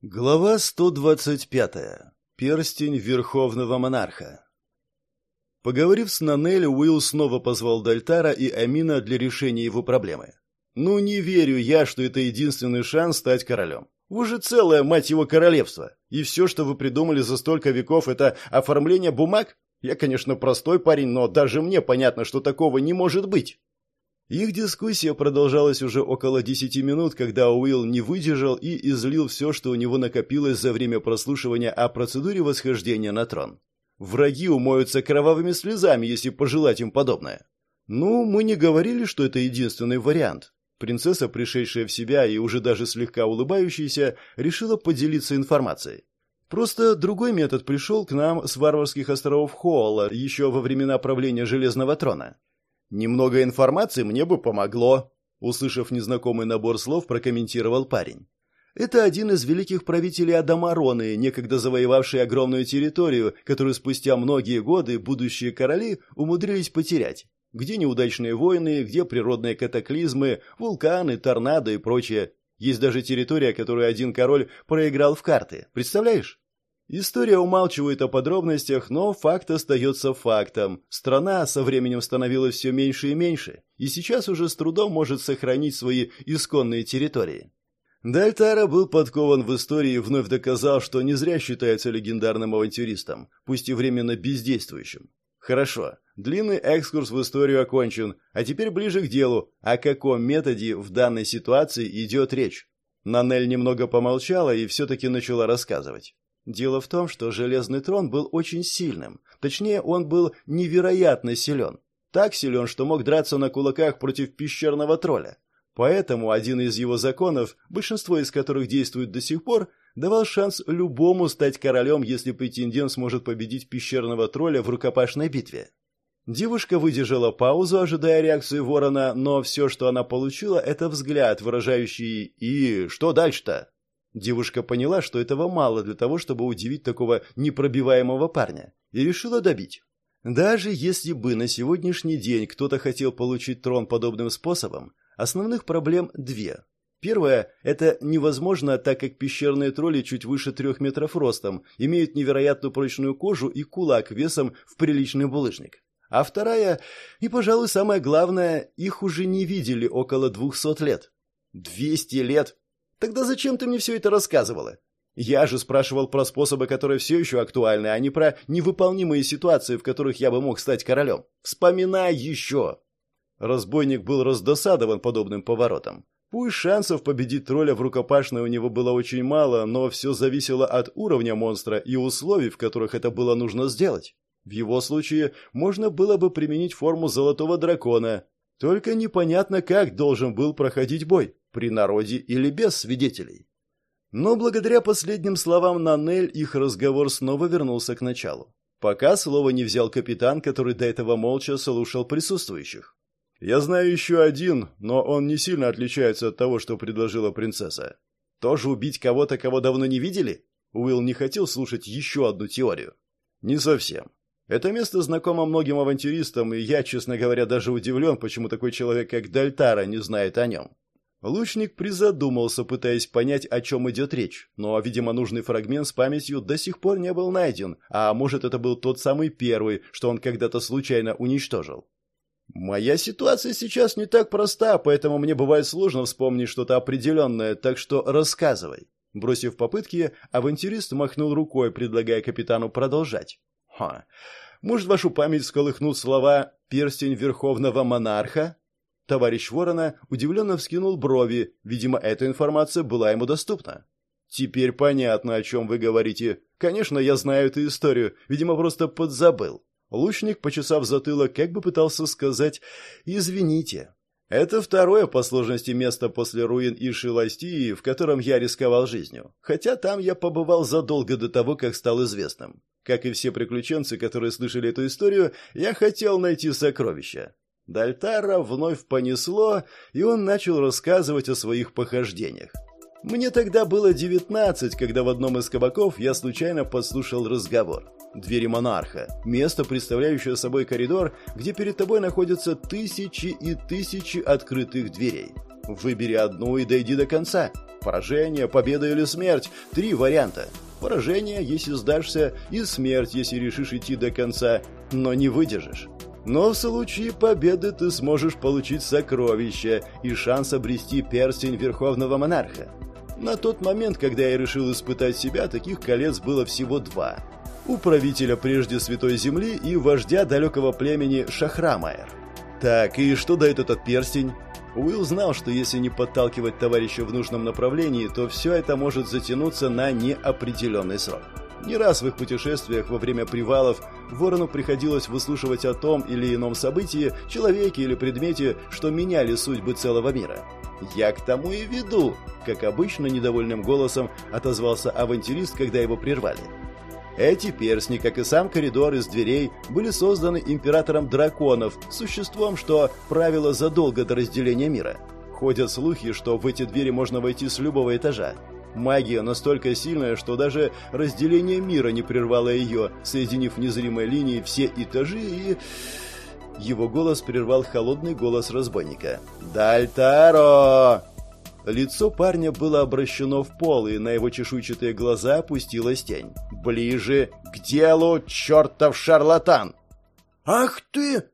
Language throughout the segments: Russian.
Глава 125. Перстень Верховного Монарха. Поговорив с Нанель, Уилл снова позвал Дальтара и Амина для решения его проблемы. «Ну, не верю я, что это единственный шанс стать королем. Вы же целое, мать его, королевство. И все, что вы придумали за столько веков, это оформление бумаг? Я, конечно, простой парень, но даже мне понятно, что такого не может быть». Их дискуссия продолжалась уже около десяти минут, когда Уилл не выдержал и излил все, что у него накопилось за время прослушивания о процедуре восхождения на трон. Враги умоются кровавыми слезами, если пожелать им подобное. Ну, мы не говорили, что это единственный вариант. Принцесса, пришедшая в себя и уже даже слегка улыбающаяся, решила поделиться информацией. Просто другой метод пришел к нам с варварских островов Хоала еще во времена правления Железного Трона. «Немного информации мне бы помогло», — услышав незнакомый набор слов, прокомментировал парень. Это один из великих правителей Адамароны, некогда завоевавший огромную территорию, которую спустя многие годы будущие короли умудрились потерять. Где неудачные войны, где природные катаклизмы, вулканы, торнадо и прочее. Есть даже территория, которую один король проиграл в карты. Представляешь? История умалчивает о подробностях, но факт остается фактом. Страна со временем становилась все меньше и меньше, и сейчас уже с трудом может сохранить свои исконные территории. Дальтара был подкован в истории и вновь доказал, что не зря считается легендарным авантюристом, пусть и временно бездействующим. Хорошо, длинный экскурс в историю окончен, а теперь ближе к делу, о каком методе в данной ситуации идет речь. Нанель немного помолчала и все-таки начала рассказывать. Дело в том, что Железный Трон был очень сильным. Точнее, он был невероятно силен. Так силен, что мог драться на кулаках против пещерного тролля. Поэтому один из его законов, большинство из которых действует до сих пор, давал шанс любому стать королем, если претендент сможет победить пещерного тролля в рукопашной битве. Девушка выдержала паузу, ожидая реакции ворона, но все, что она получила, это взгляд, выражающий «И что дальше-то?». Девушка поняла, что этого мало для того, чтобы удивить такого непробиваемого парня, и решила добить. Даже если бы на сегодняшний день кто-то хотел получить трон подобным способом, основных проблем две. Первое – это невозможно, так как пещерные тролли чуть выше трех метров ростом, имеют невероятно прочную кожу и кулак весом в приличный булыжник. А вторая, и, пожалуй, самое главное, их уже не видели около двухсот лет. Двести лет? Тогда зачем ты мне все это рассказывала? Я же спрашивал про способы, которые все еще актуальны, а не про невыполнимые ситуации, в которых я бы мог стать королем. Вспоминай еще!» Разбойник был раздосадован подобным поворотом. Пусть шансов победить тролля в рукопашной у него было очень мало, но все зависело от уровня монстра и условий, в которых это было нужно сделать. В его случае можно было бы применить форму золотого дракона. Только непонятно, как должен был проходить бой при народе или без свидетелей. Но благодаря последним словам Нанель их разговор снова вернулся к началу. Пока слово не взял капитан, который до этого молча слушал присутствующих. «Я знаю еще один, но он не сильно отличается от того, что предложила принцесса. Тоже убить кого-то, кого давно не видели?» Уилл не хотел слушать еще одну теорию. «Не совсем. Это место знакомо многим авантюристам, и я, честно говоря, даже удивлен, почему такой человек, как Дальтара, не знает о нем. Лучник призадумался, пытаясь понять, о чем идет речь, но, видимо, нужный фрагмент с памятью до сих пор не был найден, а может, это был тот самый первый, что он когда-то случайно уничтожил. «Моя ситуация сейчас не так проста, поэтому мне бывает сложно вспомнить что-то определенное, так что рассказывай». Бросив попытки, авантюрист махнул рукой, предлагая капитану продолжать. «Ха, может, вашу память сколыхнут слова «перстень верховного монарха»?» Товарищ Ворона удивленно вскинул брови, видимо, эта информация была ему доступна. «Теперь понятно, о чем вы говорите. Конечно, я знаю эту историю, видимо, просто подзабыл». Лучник, почесав затылок, как бы пытался сказать «извините». Это второе по сложности место после руин Иши-Ластии, в котором я рисковал жизнью. Хотя там я побывал задолго до того, как стал известным. Как и все приключенцы, которые слышали эту историю, я хотел найти сокровища. Дальтара вновь понесло, и он начал рассказывать о своих похождениях. Мне тогда было девятнадцать, когда в одном из кабаков я случайно подслушал разговор. Двери монарха. Место, представляющее собой коридор, где перед тобой находятся тысячи и тысячи открытых дверей. Выбери одну и дойди до конца. Поражение, победа или смерть – три варианта. Поражение, если сдашься, и смерть, если решишь идти до конца, но не выдержишь. Но в случае победы ты сможешь получить сокровище и шанс обрести перстень Верховного Монарха. На тот момент, когда я решил испытать себя, таких колец было всего два. У правителя прежде Святой Земли и вождя далекого племени Шахрамаер. Так, и что дает этот перстень? Уилл знал, что если не подталкивать товарища в нужном направлении, то все это может затянуться на неопределенный срок. Не раз в их путешествиях во время привалов Ворону приходилось выслушивать о том или ином событии, человеке или предмете, что меняли судьбы целого мира. «Я к тому и веду», — как обычно недовольным голосом отозвался авантюрист, когда его прервали. Эти перстни, как и сам коридор из дверей, были созданы императором драконов, существом, что правило задолго до разделения мира. Ходят слухи, что в эти двери можно войти с любого этажа. Магия настолько сильная, что даже разделение мира не прервало ее, соединив незримой линией все этажи и... Его голос прервал холодный голос разбойника. «Дальтаро!» Лицо парня было обращено в пол, и на его чешуйчатые глаза опустилась тень. «Ближе к делу, чертов шарлатан!» «Ах ты!»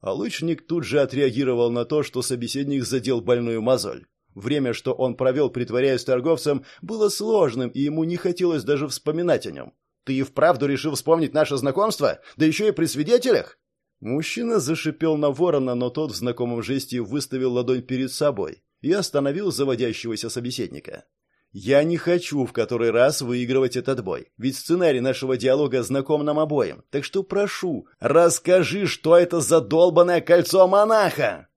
А лучник тут же отреагировал на то, что собеседник задел больную мозоль. Время, что он провел, притворяясь торговцем, было сложным, и ему не хотелось даже вспоминать о нем. «Ты и вправду решил вспомнить наше знакомство? Да еще и при свидетелях?» Мужчина зашипел на ворона, но тот в знакомом жесте выставил ладонь перед собой и остановил заводящегося собеседника. «Я не хочу в который раз выигрывать этот бой, ведь сценарий нашего диалога знаком нам обоим, так что прошу, расскажи, что это за долбанное кольцо монаха!»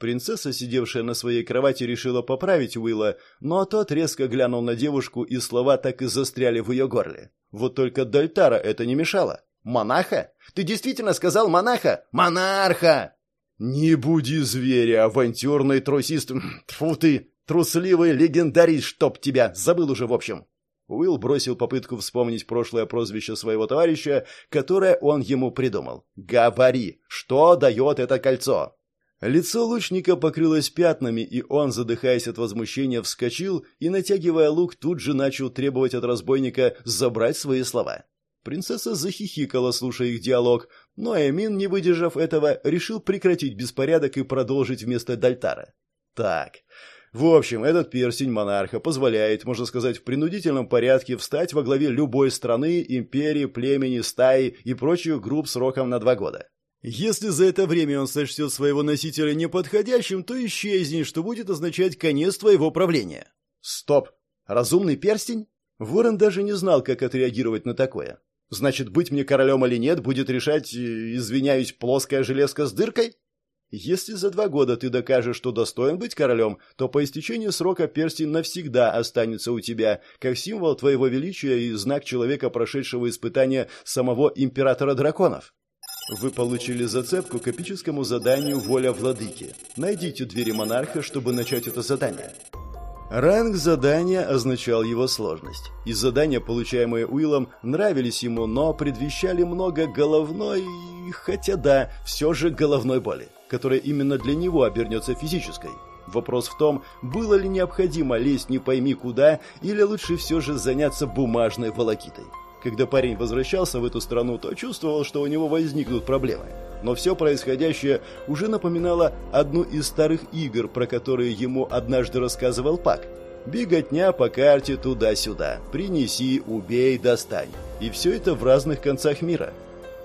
Принцесса, сидевшая на своей кровати, решила поправить Уилла, но тот резко глянул на девушку, и слова так и застряли в ее горле. Вот только Дальтара это не мешало. «Монаха? Ты действительно сказал монаха? Монарха!» «Не буди зверя, авантюрный трусист... Тьфу ты, трусливый легендарист, чтоб тебя! Забыл уже, в общем!» Уилл бросил попытку вспомнить прошлое прозвище своего товарища, которое он ему придумал. «Говори, что дает это кольцо?» Лицо лучника покрылось пятнами, и он, задыхаясь от возмущения, вскочил и, натягивая лук, тут же начал требовать от разбойника забрать свои слова. Принцесса захихикала, слушая их диалог, но Эмин, не выдержав этого, решил прекратить беспорядок и продолжить вместо Дальтара. Так, в общем, этот перстень монарха позволяет, можно сказать, в принудительном порядке встать во главе любой страны, империи, племени, стаи и прочих групп сроком на два года. Если за это время он сочтет своего носителя неподходящим, то исчезнет, что будет означать конец твоего правления. Стоп! Разумный перстень? Ворон даже не знал, как отреагировать на такое. Значит, быть мне королем или нет, будет решать, э, извиняюсь, плоская железка с дыркой? Если за два года ты докажешь, что достоин быть королем, то по истечении срока перстень навсегда останется у тебя, как символ твоего величия и знак человека, прошедшего испытания самого императора драконов. Вы получили зацепку к эпическому заданию «Воля владыки». Найдите двери монарха, чтобы начать это задание. Ранг задания означал его сложность. И задания, получаемые Уиллом, нравились ему, но предвещали много головной, хотя да, все же головной боли, которая именно для него обернется физической. Вопрос в том, было ли необходимо лезть не пойми куда, или лучше все же заняться бумажной волокитой. Когда парень возвращался в эту страну, то чувствовал, что у него возникнут проблемы. Но все происходящее уже напоминало одну из старых игр, про которые ему однажды рассказывал Пак. Беготня по карте туда-сюда. Принеси, убей, достань. И все это в разных концах мира.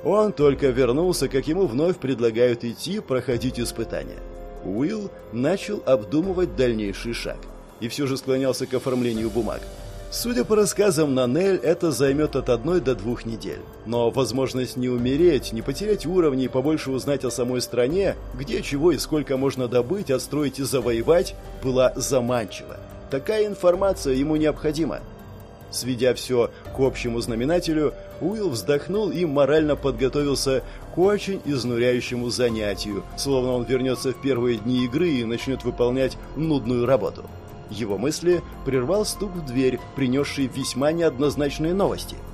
Он только вернулся, как ему вновь предлагают идти проходить испытания. Уилл начал обдумывать дальнейший шаг. И все же склонялся к оформлению бумаг. Судя по рассказам Нанель, это займет от одной до двух недель. Но возможность не умереть, не потерять уровни и побольше узнать о самой стране, где, чего и сколько можно добыть, отстроить и завоевать, была заманчива. Такая информация ему необходима. Сведя все к общему знаменателю, Уилл вздохнул и морально подготовился к очень изнуряющему занятию, словно он вернется в первые дни игры и начнет выполнять нудную работу. Его мысли прервал стук в дверь, принесший весьма неоднозначные новости –